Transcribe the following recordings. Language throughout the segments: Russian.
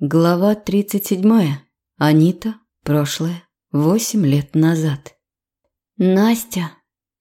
Глава 37. Анита. Прошлое. Восемь лет назад. Настя.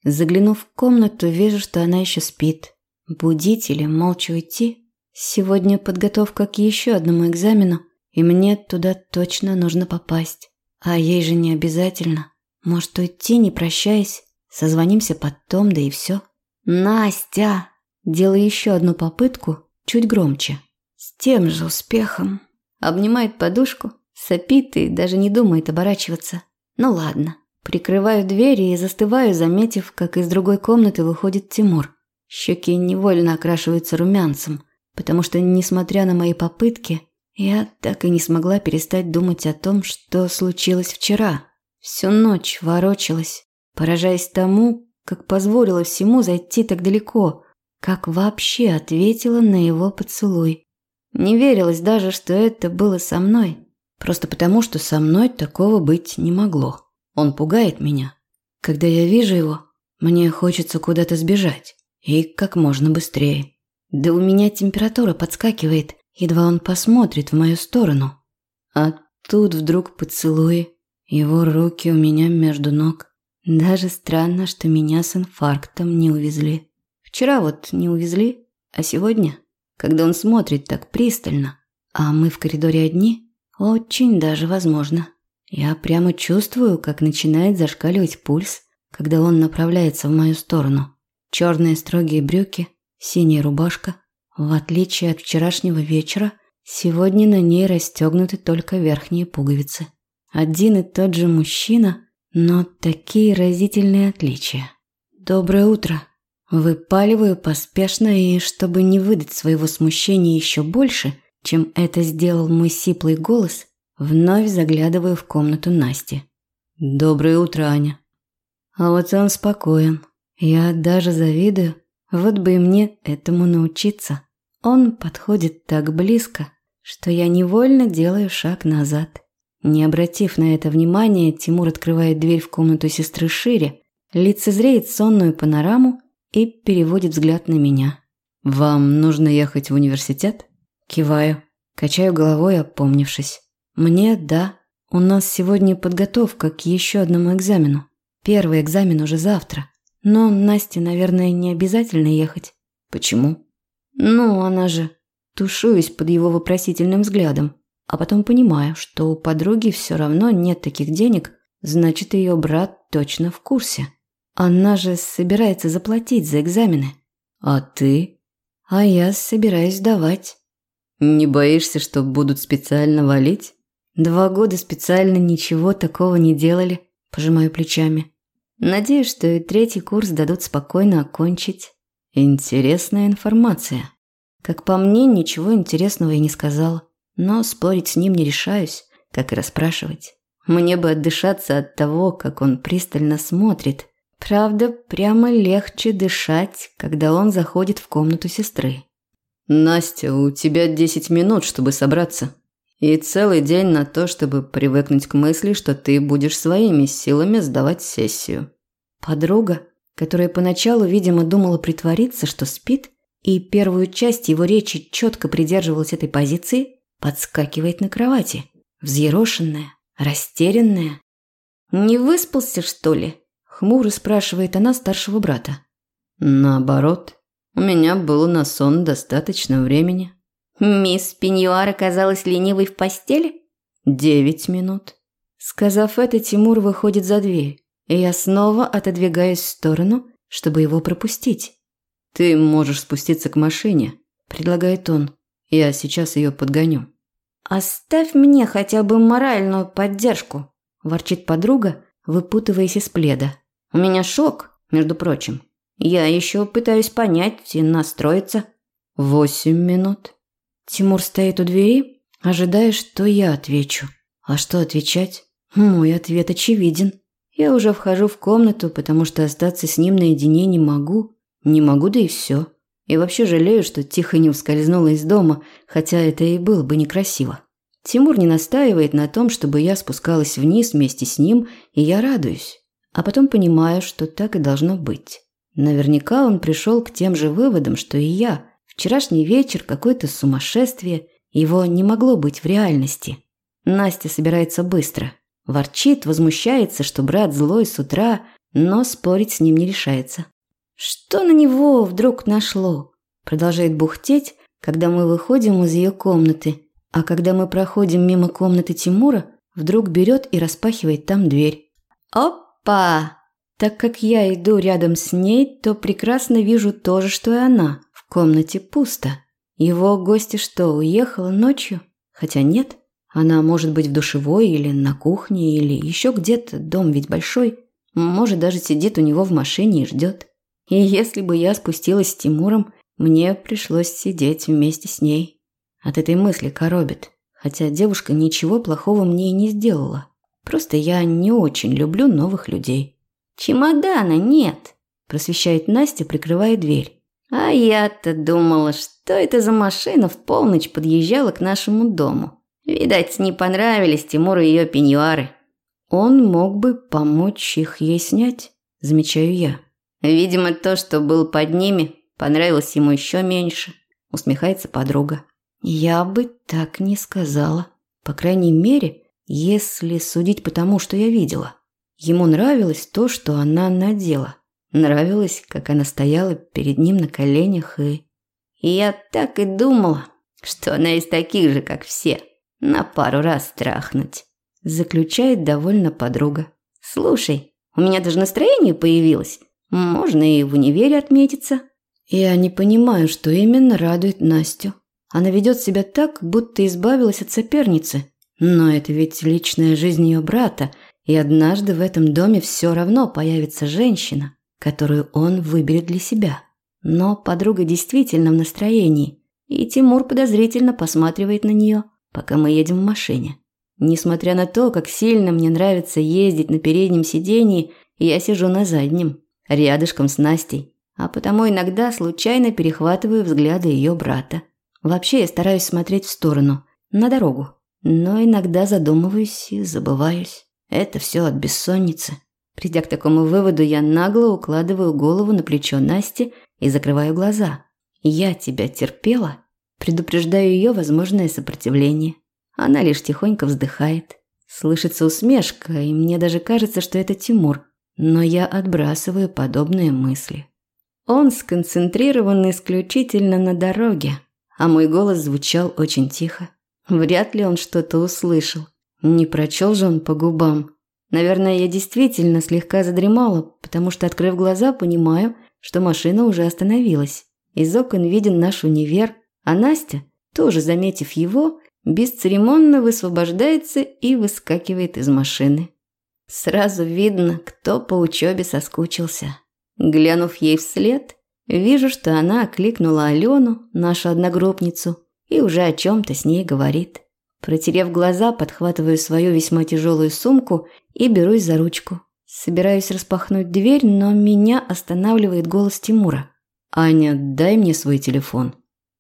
Заглянув в комнату, вижу, что она еще спит. Будить или молча уйти? Сегодня подготовка к еще одному экзамену, и мне туда точно нужно попасть. А ей же не обязательно. Может, уйти, не прощаясь? Созвонимся потом, да и все. Настя! Делаю еще одну попытку, чуть громче. С тем же успехом обнимает подушку, сопит и даже не думает оборачиваться. Ну ладно. Прикрываю двери и застываю, заметив, как из другой комнаты выходит Тимур. Щеки невольно окрашиваются румянцем, потому что, несмотря на мои попытки, я так и не смогла перестать думать о том, что случилось вчера. Всю ночь ворочалась, поражаясь тому, как позволила всему зайти так далеко, как вообще ответила на его поцелуй. Не верилось даже, что это было со мной. Просто потому, что со мной такого быть не могло. Он пугает меня. Когда я вижу его, мне хочется куда-то сбежать. И как можно быстрее. Да у меня температура подскакивает, едва он посмотрит в мою сторону. А тут вдруг поцелуи, его руки у меня между ног. Даже странно, что меня с инфарктом не увезли. Вчера вот не увезли, а сегодня когда он смотрит так пристально, а мы в коридоре одни, очень даже возможно. Я прямо чувствую, как начинает зашкаливать пульс, когда он направляется в мою сторону. Черные строгие брюки, синяя рубашка. В отличие от вчерашнего вечера, сегодня на ней расстегнуты только верхние пуговицы. Один и тот же мужчина, но такие разительные отличия. «Доброе утро», Выпаливаю поспешно и, чтобы не выдать своего смущения еще больше, чем это сделал мой сиплый голос, вновь заглядываю в комнату Насти. «Доброе утро, Аня». А вот он спокоен. Я даже завидую. Вот бы и мне этому научиться. Он подходит так близко, что я невольно делаю шаг назад. Не обратив на это внимания, Тимур открывает дверь в комнату сестры шире, лицезреет сонную панораму и переводит взгляд на меня. «Вам нужно ехать в университет?» Киваю, качаю головой, опомнившись. «Мне – да. У нас сегодня подготовка к еще одному экзамену. Первый экзамен уже завтра. Но Насте, наверное, не обязательно ехать». «Почему?» «Ну, она же...» Тушуюсь под его вопросительным взглядом, а потом понимаю, что у подруги все равно нет таких денег, значит, ее брат точно в курсе. Она же собирается заплатить за экзамены. А ты? А я собираюсь сдавать. Не боишься, что будут специально валить? Два года специально ничего такого не делали, пожимаю плечами. Надеюсь, что и третий курс дадут спокойно окончить. Интересная информация. Как по мне, ничего интересного я не сказала. Но спорить с ним не решаюсь, как и расспрашивать. Мне бы отдышаться от того, как он пристально смотрит, Правда, прямо легче дышать, когда он заходит в комнату сестры. «Настя, у тебя 10 минут, чтобы собраться. И целый день на то, чтобы привыкнуть к мысли, что ты будешь своими силами сдавать сессию». Подруга, которая поначалу, видимо, думала притвориться, что спит, и первую часть его речи четко придерживалась этой позиции, подскакивает на кровати, взъерошенная, растерянная. «Не выспался, что ли?» Хмуро спрашивает она старшего брата. Наоборот, у меня было на сон достаточно времени. Мисс Пеньюар оказалась ленивой в постели? Девять минут. Сказав это, Тимур выходит за дверь, и я снова отодвигаюсь в сторону, чтобы его пропустить. «Ты можешь спуститься к машине», – предлагает он. «Я сейчас ее подгоню». «Оставь мне хотя бы моральную поддержку», – ворчит подруга, выпутываясь из пледа. У меня шок, между прочим. Я еще пытаюсь понять и настроиться. Восемь минут. Тимур стоит у двери, ожидая, что я отвечу. А что отвечать? Мой ответ очевиден. Я уже вхожу в комнату, потому что остаться с ним наедине не могу. Не могу, да и все. И вообще жалею, что тихо не ускользнула из дома, хотя это и было бы некрасиво. Тимур не настаивает на том, чтобы я спускалась вниз вместе с ним, и я радуюсь а потом понимаю, что так и должно быть. Наверняка он пришел к тем же выводам, что и я. Вчерашний вечер – какое-то сумасшествие, Его не могло быть в реальности. Настя собирается быстро. Ворчит, возмущается, что брат злой с утра, но спорить с ним не решается. Что на него вдруг нашло? Продолжает бухтеть, когда мы выходим из ее комнаты. А когда мы проходим мимо комнаты Тимура, вдруг берет и распахивает там дверь. Опа! Так как я иду рядом с ней, то прекрасно вижу то же, что и она. В комнате пусто. Его гости что, уехала ночью? Хотя нет. Она может быть в душевой или на кухне, или еще где-то, дом ведь большой. Может, даже сидит у него в машине и ждет. И если бы я спустилась с Тимуром, мне пришлось сидеть вместе с ней. От этой мысли коробит. Хотя девушка ничего плохого мне и не сделала. Просто я не очень люблю новых людей. «Чемодана нет», – просвещает Настя, прикрывая дверь. «А я-то думала, что это за машина в полночь подъезжала к нашему дому. Видать, не понравились Тимуру ее пеньюары. Он мог бы помочь их ей снять, замечаю я. Видимо, то, что был под ними, понравилось ему еще меньше, усмехается подруга. Я бы так не сказала. По крайней мере, если судить по тому, что я видела. Ему нравилось то, что она надела. Нравилось, как она стояла перед ним на коленях и... я так и думала, что она из таких же, как все на пару раз трахнуть. Заключает довольно подруга. Слушай, у меня даже настроение появилось. Можно и в универе отметиться. Я не понимаю, что именно радует Настю. Она ведет себя так, будто избавилась от соперницы. Но это ведь личная жизнь ее брата, и однажды в этом доме все равно появится женщина, которую он выберет для себя. Но подруга действительно в настроении, и Тимур подозрительно посматривает на нее – пока мы едем в машине. Несмотря на то, как сильно мне нравится ездить на переднем сидении, я сижу на заднем, рядышком с Настей, а потому иногда случайно перехватываю взгляды ее брата. Вообще я стараюсь смотреть в сторону, на дорогу, но иногда задумываюсь и забываюсь. Это все от бессонницы. Придя к такому выводу, я нагло укладываю голову на плечо Насти и закрываю глаза. «Я тебя терпела?» Предупреждаю ее возможное сопротивление. Она лишь тихонько вздыхает. Слышится усмешка, и мне даже кажется, что это Тимур. Но я отбрасываю подобные мысли. Он сконцентрирован исключительно на дороге, а мой голос звучал очень тихо. Вряд ли он что-то услышал. Не прочел же он по губам. Наверное, я действительно слегка задремала, потому что, открыв глаза, понимаю, что машина уже остановилась. Из окон виден наш универ – а Настя, тоже заметив его, бесцеремонно высвобождается и выскакивает из машины. Сразу видно, кто по учебе соскучился. Глянув ей вслед, вижу, что она окликнула Алену, нашу одногруппницу, и уже о чем-то с ней говорит. Протерев глаза, подхватываю свою весьма тяжелую сумку и берусь за ручку. Собираюсь распахнуть дверь, но меня останавливает голос Тимура. «Аня, дай мне свой телефон».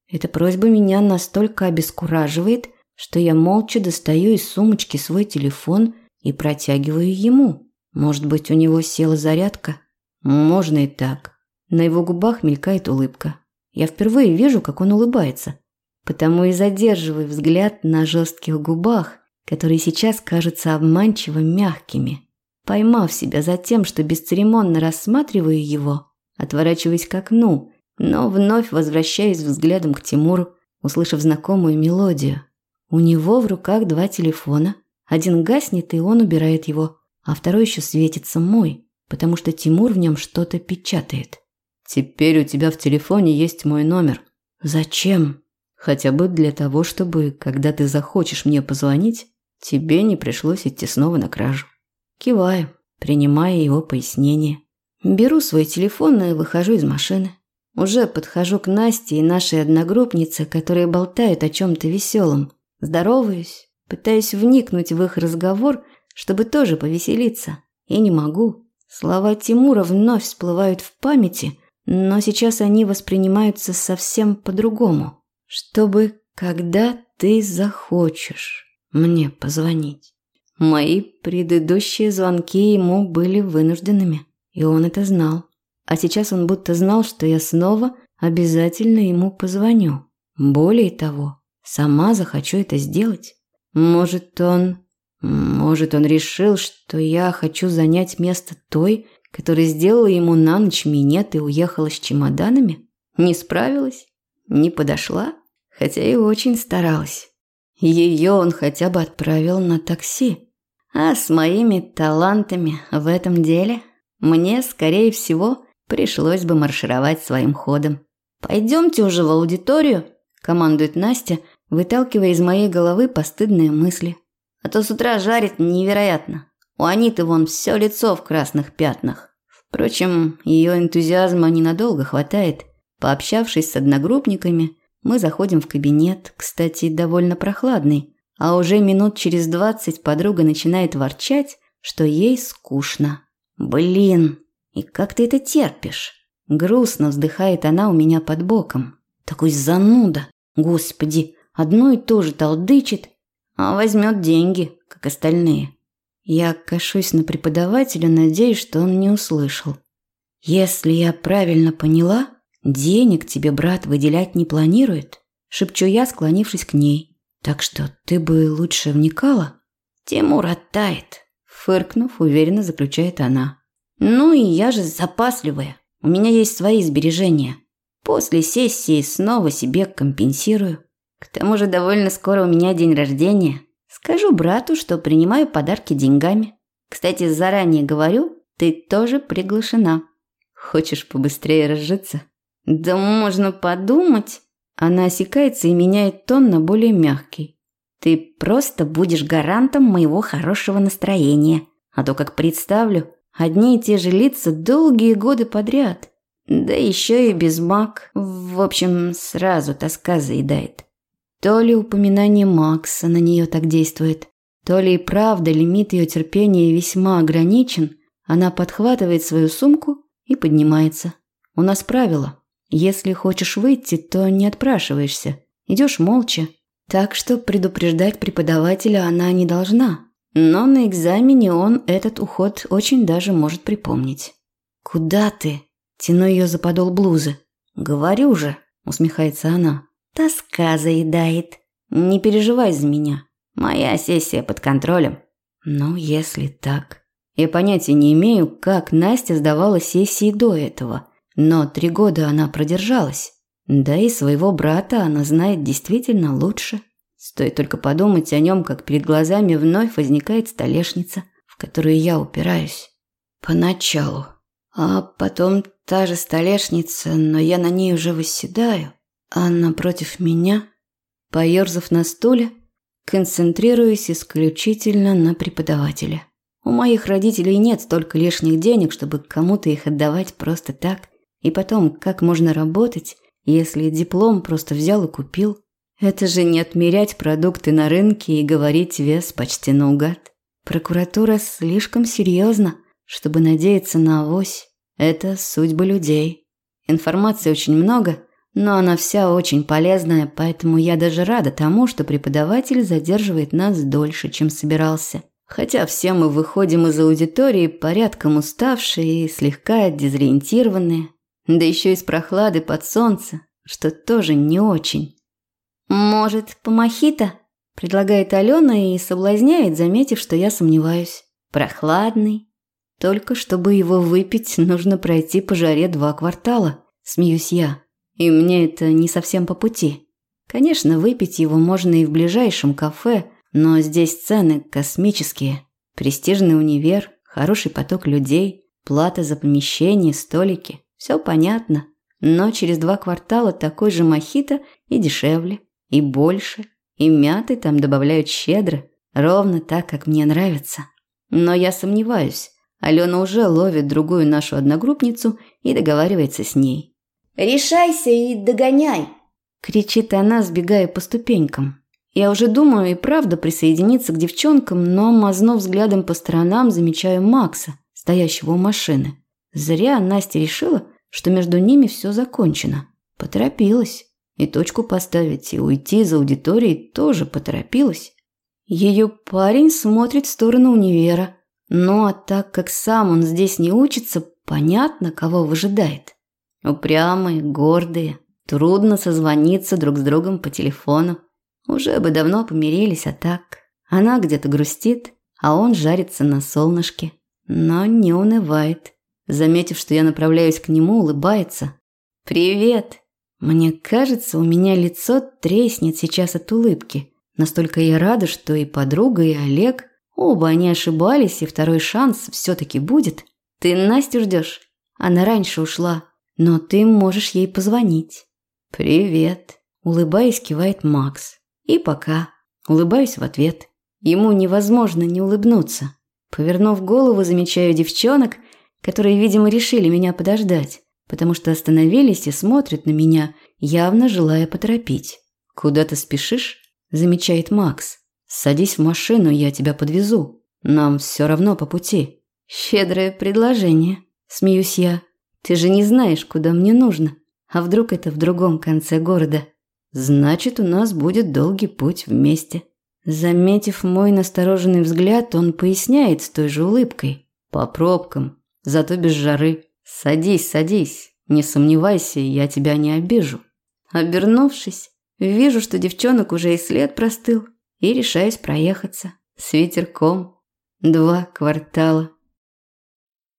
Эта просьба меня настолько обескураживает, что я молча достаю из сумочки свой телефон и протягиваю ему. Может быть, у него села зарядка? Можно и так. На его губах мелькает улыбка. Я впервые вижу, как он улыбается. Потому и задерживаю взгляд на жестких губах, которые сейчас кажутся обманчиво мягкими. Поймав себя за тем, что бесцеремонно рассматриваю его, отворачиваясь к окну но вновь возвращаясь взглядом к Тимуру, услышав знакомую мелодию. У него в руках два телефона. Один гаснет, и он убирает его, а второй еще светится мой, потому что Тимур в нем что-то печатает. «Теперь у тебя в телефоне есть мой номер». «Зачем?» «Хотя бы для того, чтобы, когда ты захочешь мне позвонить, тебе не пришлось идти снова на кражу». Киваю, принимая его пояснение. Беру свой телефон и выхожу из машины. Уже подхожу к Насте и нашей одногруппнице, которые болтают о чем-то веселом. Здороваюсь, пытаюсь вникнуть в их разговор, чтобы тоже повеселиться. И не могу. Слова Тимура вновь всплывают в памяти, но сейчас они воспринимаются совсем по-другому. Чтобы, когда ты захочешь мне позвонить. Мои предыдущие звонки ему были вынужденными, и он это знал. А сейчас он будто знал, что я снова обязательно ему позвоню. Более того, сама захочу это сделать. Может, он... Может, он решил, что я хочу занять место той, которая сделала ему на ночь минет и уехала с чемоданами? Не справилась? Не подошла? Хотя и очень старалась. Ее он хотя бы отправил на такси. А с моими талантами в этом деле мне, скорее всего, пришлось бы маршировать своим ходом. «Пойдемте уже в аудиторию», – командует Настя, выталкивая из моей головы постыдные мысли. «А то с утра жарит невероятно. У Аниты вон все лицо в красных пятнах. Впрочем, ее энтузиазма ненадолго хватает. Пообщавшись с одногруппниками, мы заходим в кабинет, кстати, довольно прохладный, а уже минут через двадцать подруга начинает ворчать, что ей скучно. «Блин, и как ты это терпишь?» Грустно вздыхает она у меня под боком. Такой зануда. Господи, одно и то же толдычит, а возьмет деньги, как остальные. Я кашусь на преподавателя, надеюсь, что он не услышал. Если я правильно поняла, денег тебе брат выделять не планирует, шепчу я, склонившись к ней. Так что ты бы лучше вникала. Тимур оттает, фыркнув, уверенно заключает она. Ну и я же запасливая. У меня есть свои сбережения. После сессии снова себе компенсирую. К тому же довольно скоро у меня день рождения. Скажу брату, что принимаю подарки деньгами. Кстати, заранее говорю, ты тоже приглашена. Хочешь побыстрее разжиться? Да можно подумать. Она осекается и меняет тон на более мягкий. Ты просто будешь гарантом моего хорошего настроения. А то, как представлю, Одни и те же лица долгие годы подряд. Да еще и без маг. В общем, сразу тоска заедает. То ли упоминание Макса на нее так действует, то ли и правда лимит ее терпения весьма ограничен. Она подхватывает свою сумку и поднимается. У нас правило. Если хочешь выйти, то не отпрашиваешься. Идешь молча. Так что предупреждать преподавателя она не должна. Но на экзамене он этот уход очень даже может припомнить. «Куда ты?» – тяну ее за подол блузы. «Говорю же», – усмехается она. «Тоска заедает. Не переживай за меня. Моя сессия под контролем». «Ну, если так...» Я понятия не имею, как Настя сдавала сессии до этого, но три года она продержалась. Да и своего брата она знает действительно лучше. Стоит только подумать о нем, как перед глазами вновь возникает столешница, в которую я упираюсь. Поначалу. А потом та же столешница, но я на ней уже восседаю, а напротив меня, поерзав на стуле, концентрируюсь исключительно на преподавателе. У моих родителей нет столько лишних денег, чтобы кому-то их отдавать просто так. И потом, как можно работать, если диплом просто взял и купил – это же не отмерять продукты на рынке и говорить вес почти наугад. Прокуратура слишком серьезна, чтобы надеяться на авось. Это судьбы людей. Информации очень много, но она вся очень полезная, поэтому я даже рада тому, что преподаватель задерживает нас дольше, чем собирался. Хотя все мы выходим из аудитории порядком уставшие и слегка дезориентированные, да еще и с прохлады под солнце, что тоже не очень. «Может, по мохито?» – предлагает Алена и соблазняет, заметив, что я сомневаюсь. «Прохладный. Только чтобы его выпить, нужно пройти по жаре два квартала», – смеюсь я. И мне это не совсем по пути. Конечно, выпить его можно и в ближайшем кафе, но здесь цены космические. Престижный универ, хороший поток людей, плата за помещение, столики. Все понятно. Но через два квартала такой же мохито и дешевле. И больше, и мяты там добавляют щедро, ровно так, как мне нравится. Но я сомневаюсь. Алена уже ловит другую нашу одногруппницу и договаривается с ней. «Решайся и догоняй!» – кричит она, сбегая по ступенькам. Я уже думаю и правда присоединиться к девчонкам, но, мазнув взглядом по сторонам, замечаю Макса, стоящего у машины. Зря Настя решила, что между ними все закончено. Поторопилась. И точку поставить, и уйти из аудитории тоже поторопилась. Ее парень смотрит в сторону универа. Ну а так как сам он здесь не учится, понятно, кого выжидает. Упрямые, гордые, трудно созвониться друг с другом по телефону. Уже бы давно помирились, а так. Она где-то грустит, а он жарится на солнышке. Но не унывает. Заметив, что я направляюсь к нему, улыбается. «Привет!» Мне кажется, у меня лицо треснет сейчас от улыбки. Настолько я рада, что и подруга, и Олег, оба они ошибались, и второй шанс все-таки будет. Ты Настю ждешь? Она раньше ушла, но ты можешь ей позвонить. «Привет!» – улыбаясь, кивает Макс. «И пока». Улыбаюсь в ответ. Ему невозможно не улыбнуться. Повернув голову, замечаю девчонок, которые, видимо, решили меня подождать, потому что остановились и смотрят на меня, явно желая поторопить. «Куда ты спешишь?» – замечает Макс. «Садись в машину, я тебя подвезу. Нам все равно по пути». «Щедрое предложение», – смеюсь я. «Ты же не знаешь, куда мне нужно. А вдруг это в другом конце города?» «Значит, у нас будет долгий путь вместе». Заметив мой настороженный взгляд, он поясняет с той же улыбкой. «По пробкам, зато без жары. Садись, садись, не сомневайся, я тебя не обижу». Обернувшись, вижу, что девчонок уже и след простыл, и решаюсь проехаться с ветерком. Два квартала